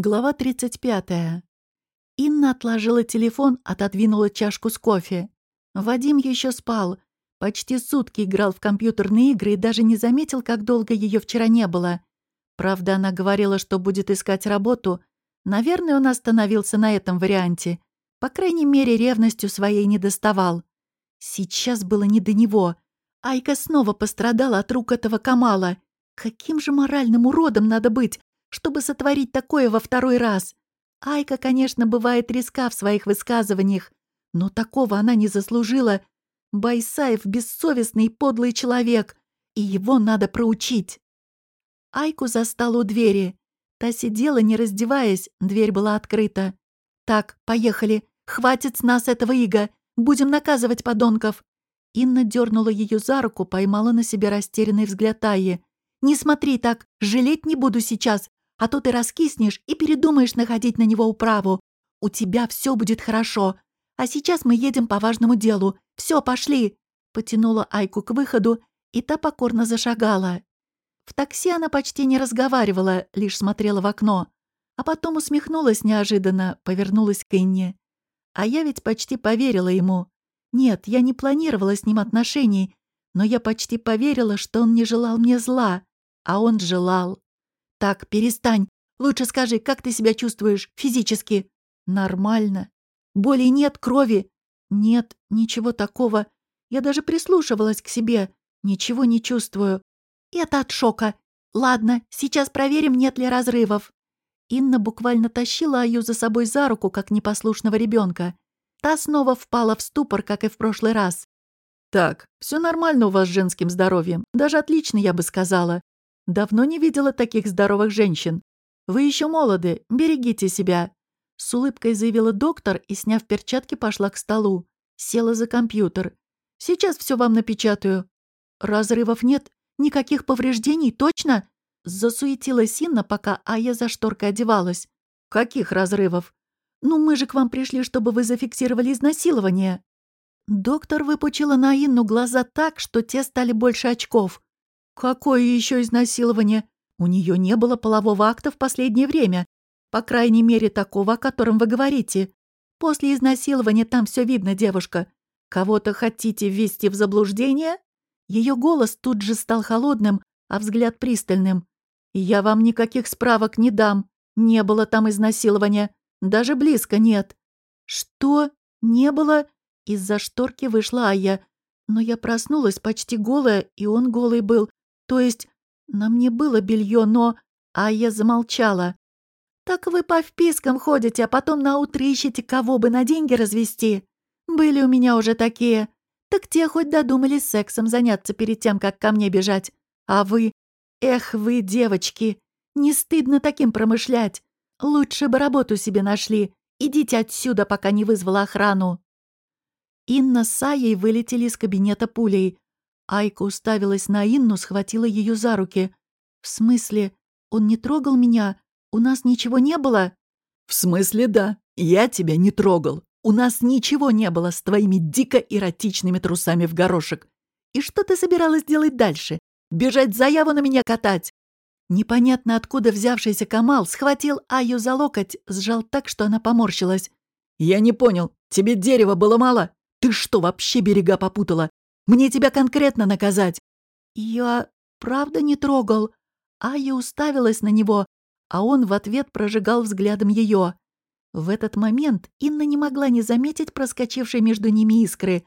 Глава 35. Инна отложила телефон, отодвинула чашку с кофе. Вадим еще спал. Почти сутки играл в компьютерные игры и даже не заметил, как долго ее вчера не было. Правда, она говорила, что будет искать работу. Наверное, он остановился на этом варианте. По крайней мере, ревностью своей не доставал. Сейчас было не до него. Айка снова пострадала от рук этого Камала. Каким же моральным уродом надо быть, чтобы сотворить такое во второй раз. Айка, конечно, бывает риска в своих высказываниях, но такого она не заслужила. Байсаев — бессовестный подлый человек, и его надо проучить. Айку застал у двери. Та сидела, не раздеваясь, дверь была открыта. «Так, поехали. Хватит с нас этого ига. Будем наказывать подонков». Инна дернула ее за руку, поймала на себе растерянный взгляд Айи. «Не смотри так, жалеть не буду сейчас. А то ты раскиснешь и передумаешь находить на него управу. У тебя все будет хорошо. А сейчас мы едем по важному делу. Все, пошли!» Потянула Айку к выходу, и та покорно зашагала. В такси она почти не разговаривала, лишь смотрела в окно. А потом усмехнулась неожиданно, повернулась к Инне. А я ведь почти поверила ему. Нет, я не планировала с ним отношений, но я почти поверила, что он не желал мне зла, а он желал. «Так, перестань. Лучше скажи, как ты себя чувствуешь физически?» «Нормально. Боли нет, крови?» «Нет, ничего такого. Я даже прислушивалась к себе. Ничего не чувствую. Это от шока. Ладно, сейчас проверим, нет ли разрывов». Инна буквально тащила Аю за собой за руку, как непослушного ребенка. Та снова впала в ступор, как и в прошлый раз. «Так, все нормально у вас с женским здоровьем. Даже отлично, я бы сказала. Давно не видела таких здоровых женщин. Вы еще молоды, берегите себя. С улыбкой заявила доктор и, сняв перчатки, пошла к столу. Села за компьютер. Сейчас все вам напечатаю. Разрывов нет? Никаких повреждений, точно? Засуетилась Инна, пока Ая за шторкой одевалась. Каких разрывов? Ну, мы же к вам пришли, чтобы вы зафиксировали изнасилование. Доктор выпучила на Инну глаза так, что те стали больше очков. «Какое еще изнасилование? У нее не было полового акта в последнее время. По крайней мере, такого, о котором вы говорите. После изнасилования там все видно, девушка. Кого-то хотите ввести в заблуждение?» Ее голос тут же стал холодным, а взгляд пристальным. «Я вам никаких справок не дам. Не было там изнасилования. Даже близко нет». «Что? Не было?» Из-за шторки вышла Ая. Но я проснулась почти голая, и он голый был. То есть на мне было белье, но... А я замолчала. «Так вы по впискам ходите, а потом наутро ищете, кого бы на деньги развести. Были у меня уже такие. Так те хоть додумались сексом заняться перед тем, как ко мне бежать. А вы... Эх вы, девочки, не стыдно таким промышлять. Лучше бы работу себе нашли. Идите отсюда, пока не вызвала охрану». Инна с Саей вылетели из кабинета пулей. Айка уставилась на Инну, схватила ее за руки. «В смысле? Он не трогал меня? У нас ничего не было?» «В смысле, да. Я тебя не трогал. У нас ничего не было с твоими дико эротичными трусами в горошек. И что ты собиралась делать дальше? Бежать заяву на меня катать?» Непонятно откуда взявшийся Камал схватил Аю за локоть, сжал так, что она поморщилась. «Я не понял. Тебе дерева было мало? Ты что, вообще берега попутала? Мне тебя конкретно наказать!» «Я правда не трогал?» Ая уставилась на него, а он в ответ прожигал взглядом ее. В этот момент Инна не могла не заметить проскочившей между ними искры.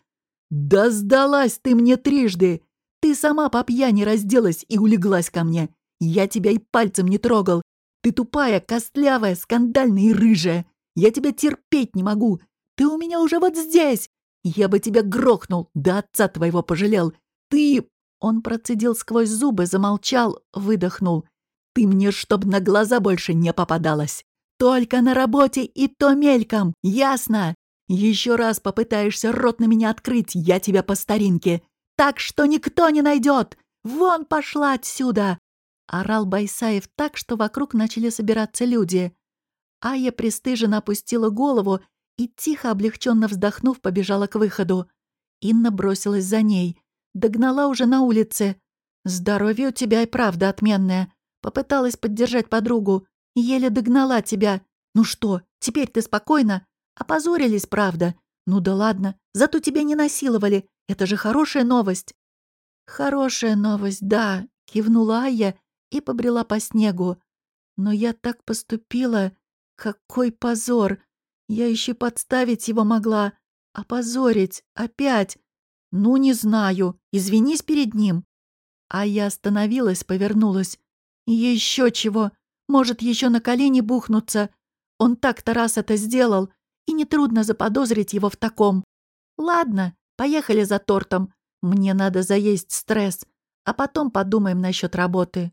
«Да сдалась ты мне трижды! Ты сама по пьяни разделась и улеглась ко мне. Я тебя и пальцем не трогал. Ты тупая, костлявая, скандальная и рыжая. Я тебя терпеть не могу. Ты у меня уже вот здесь. Я бы тебя грохнул, да отца твоего пожалел. Ты...» Он процедил сквозь зубы, замолчал, выдохнул. «Ты мне чтоб на глаза больше не попадалась. Только на работе и то мельком, ясно? Еще раз попытаешься рот на меня открыть, я тебя по старинке. Так что никто не найдет. Вон пошла отсюда!» Орал Байсаев так, что вокруг начали собираться люди. Ая пристыженно опустила голову и, тихо, облегченно вздохнув, побежала к выходу. Инна бросилась за ней. Догнала уже на улице. «Здоровье у тебя и правда отменное». Попыталась поддержать подругу. Еле догнала тебя. Ну что, теперь ты спокойна? Опозорились, правда? Ну да ладно, зато тебя не насиловали. Это же хорошая новость». «Хорошая новость, да», — кивнула Ая и побрела по снегу. «Но я так поступила. Какой позор! Я еще подставить его могла. Опозорить. Опять. Ну, не знаю. Извинись перед ним». А я остановилась, повернулась. «Еще чего. Может, еще на колени бухнуться. Он так-то раз это сделал, и нетрудно заподозрить его в таком. Ладно, поехали за тортом. Мне надо заесть стресс, а потом подумаем насчет работы.